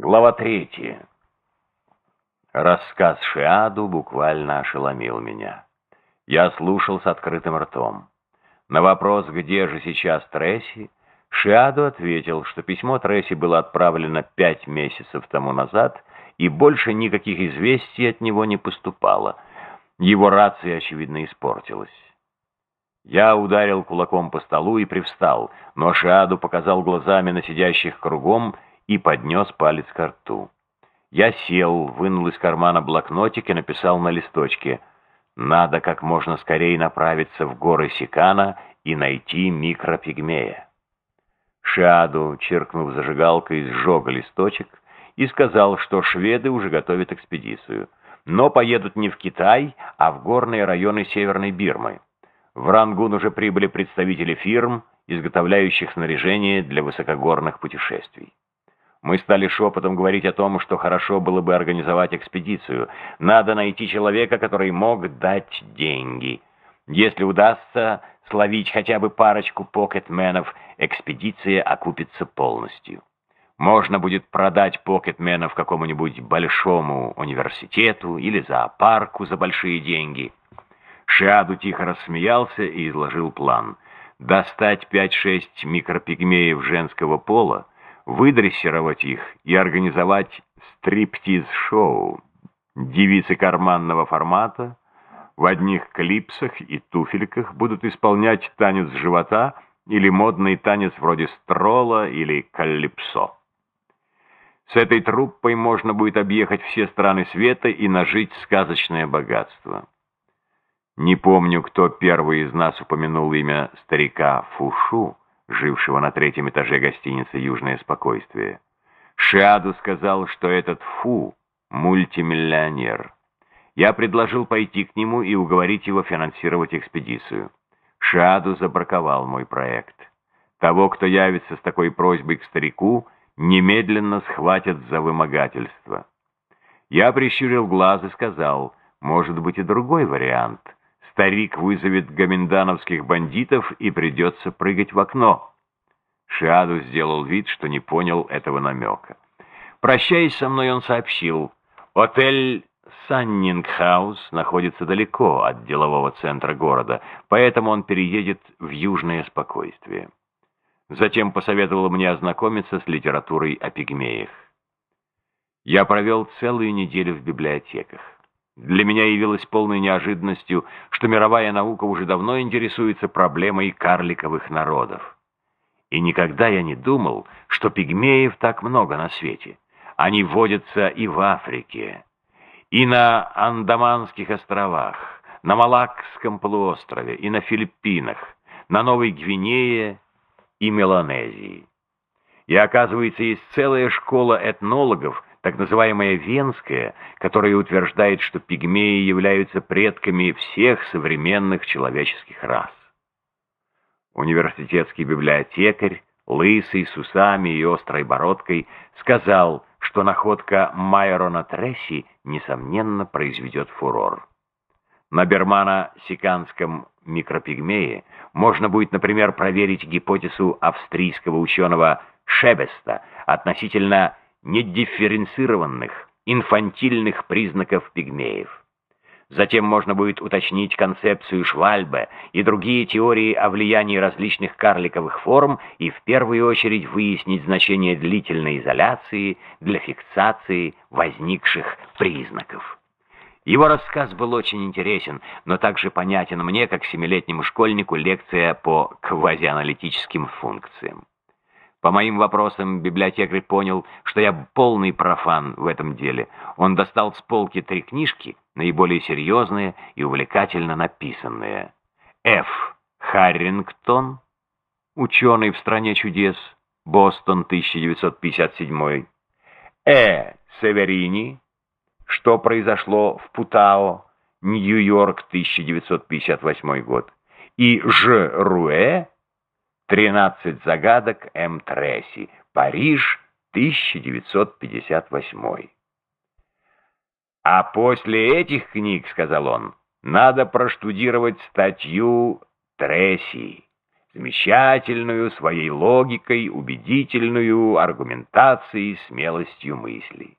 Глава третья. Рассказ Шиаду буквально ошеломил меня. Я слушал с открытым ртом. На вопрос, где же сейчас Тресси, Шиаду ответил, что письмо Тресси было отправлено пять месяцев тому назад, и больше никаких известий от него не поступало. Его рация, очевидно, испортилась. Я ударил кулаком по столу и привстал, но Шиаду показал глазами на сидящих кругом и поднес палец к рту. Я сел, вынул из кармана блокнотик и написал на листочке «Надо как можно скорее направиться в горы Сикана и найти микропигмея». Шаду, черкнув зажигалкой, сжег листочек и сказал, что шведы уже готовят экспедицию, но поедут не в Китай, а в горные районы Северной Бирмы. В Рангун уже прибыли представители фирм, изготовляющих снаряжение для высокогорных путешествий. Мы стали шепотом говорить о том, что хорошо было бы организовать экспедицию. Надо найти человека, который мог дать деньги. Если удастся словить хотя бы парочку покетменов, экспедиция окупится полностью. Можно будет продать покетменов какому-нибудь большому университету или зоопарку за большие деньги. Шиаду тихо рассмеялся и изложил план. Достать 5-6 микропигмеев женского пола, выдрессировать их и организовать стриптиз-шоу. Девицы карманного формата в одних клипсах и туфельках будут исполнять танец живота или модный танец вроде строла или каллипсо. С этой труппой можно будет объехать все страны света и нажить сказочное богатство. Не помню, кто первый из нас упомянул имя старика Фушу, жившего на третьем этаже гостиницы «Южное спокойствие». Шиаду сказал, что этот Фу – мультимиллионер. Я предложил пойти к нему и уговорить его финансировать экспедицию. Шиаду забраковал мой проект. Того, кто явится с такой просьбой к старику, немедленно схватят за вымогательство. Я прищурил глаз и сказал, может быть и другой вариант – Старик вызовет гоминдановских бандитов и придется прыгать в окно. Шиаду сделал вид, что не понял этого намека. Прощаясь со мной, он сообщил, отель Саннингхаус находится далеко от делового центра города, поэтому он переедет в южное спокойствие. Затем посоветовал мне ознакомиться с литературой о пигмеях. Я провел целую неделю в библиотеках. Для меня явилось полной неожиданностью, что мировая наука уже давно интересуется проблемой карликовых народов. И никогда я не думал, что пигмеев так много на свете. Они водятся и в Африке, и на Андаманских островах, на Малакском полуострове, и на Филиппинах, на Новой Гвинее и Меланезии. И оказывается, есть целая школа этнологов, так называемая Венская, которая утверждает, что пигмеи являются предками всех современных человеческих рас. Университетский библиотекарь, лысый, с усами и острой бородкой, сказал, что находка Майрона Тресси, несомненно, произведет фурор. На бермано-сиканском микропигмее можно будет, например, проверить гипотезу австрийского ученого Шебеста относительно недифференцированных, инфантильных признаков пигмеев. Затем можно будет уточнить концепцию Швальбе и другие теории о влиянии различных карликовых форм и в первую очередь выяснить значение длительной изоляции для фиксации возникших признаков. Его рассказ был очень интересен, но также понятен мне, как семилетнему школьнику, лекция по квазианалитическим функциям. По моим вопросам библиотекарь понял, что я полный профан в этом деле. Он достал с полки три книжки, наиболее серьезные и увлекательно написанные. Ф. Харрингтон, ученый в «Стране чудес», Бостон, 1957. Э. Северини, что произошло в Путао, Нью-Йорк, 1958 год. И Ж. Руэ, «Тринадцать загадок М. Тресси. Париж, 1958». «А после этих книг, — сказал он, — надо проштудировать статью Тресси. замечательную своей логикой, убедительную аргументацией, смелостью мыслей.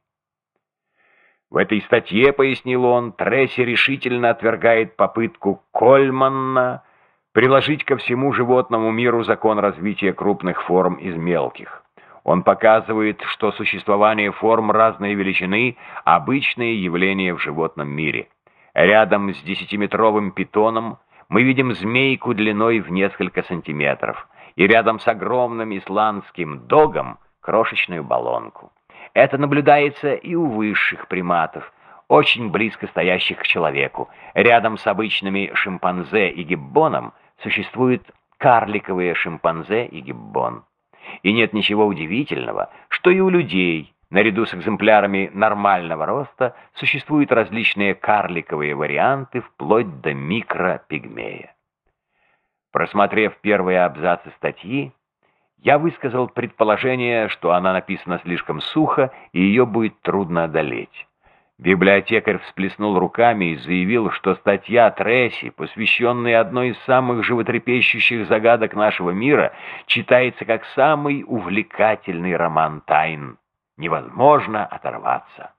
В этой статье, пояснил он, Тресси решительно отвергает попытку Кольманна приложить ко всему животному миру закон развития крупных форм из мелких. Он показывает, что существование форм разной величины – обычное явление в животном мире. Рядом с десятиметровым питоном мы видим змейку длиной в несколько сантиметров, и рядом с огромным исландским догом – крошечную баллонку. Это наблюдается и у высших приматов, очень близко стоящих к человеку. Рядом с обычными шимпанзе и гиббоном существуют карликовые шимпанзе и гиббон. И нет ничего удивительного, что и у людей, наряду с экземплярами нормального роста, существуют различные карликовые варианты вплоть до микропигмея. Просмотрев первые абзацы статьи, я высказал предположение, что она написана слишком сухо, и ее будет трудно одолеть. Библиотекарь всплеснул руками и заявил, что статья Тресси, посвященная одной из самых животрепещущих загадок нашего мира, читается как самый увлекательный роман тайн. Невозможно оторваться.